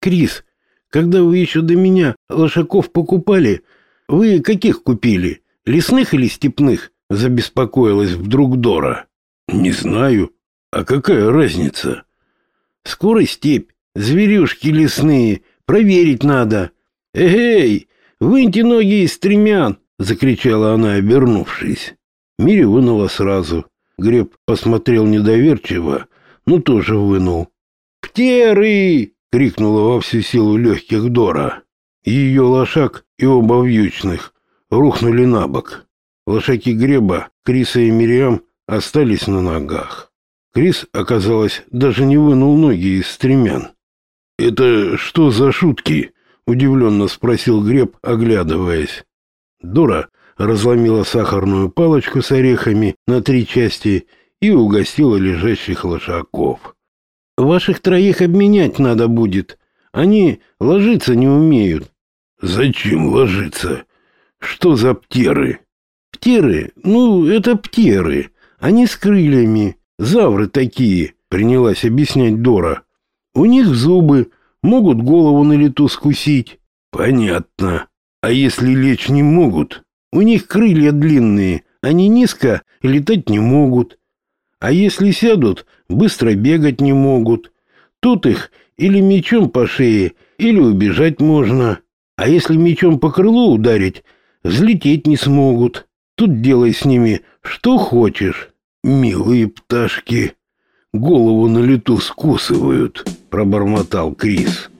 Крис, когда вы еще до меня лошаков покупали, вы каких купили? Лесных или степных? Забеспокоилась вдруг Дора. Не знаю. А какая разница? Скоро степь, зверюшки лесные, проверить надо. Эй, выньте ноги из стремян, закричала она, обернувшись. Мири вынула сразу. Греб посмотрел недоверчиво, но тоже вынул. «Птеры!» — крикнула во всю силу легких Дора. Ее лошак и оба вьючных рухнули на бок. Лошаки Греба, Криса и Мириам остались на ногах. Крис, оказалось, даже не вынул ноги из стремян. «Это что за шутки?» — удивленно спросил Греб, оглядываясь. Дора разломила сахарную палочку с орехами на три части и угостила лежащих лошаков. «Ваших троих обменять надо будет. Они ложиться не умеют». «Зачем ложиться? Что за птеры?» «Птеры? Ну, это птеры. Они с крыльями. Завры такие», — принялась объяснять Дора. «У них зубы, могут голову на лету скусить». «Понятно. А если лечь не могут?» У них крылья длинные, они низко летать не могут. А если сядут, быстро бегать не могут. Тут их или мечом по шее, или убежать можно. А если мечом по крылу ударить, взлететь не смогут. Тут делай с ними что хочешь. Милые пташки, голову на лету скусывают, пробормотал Крис.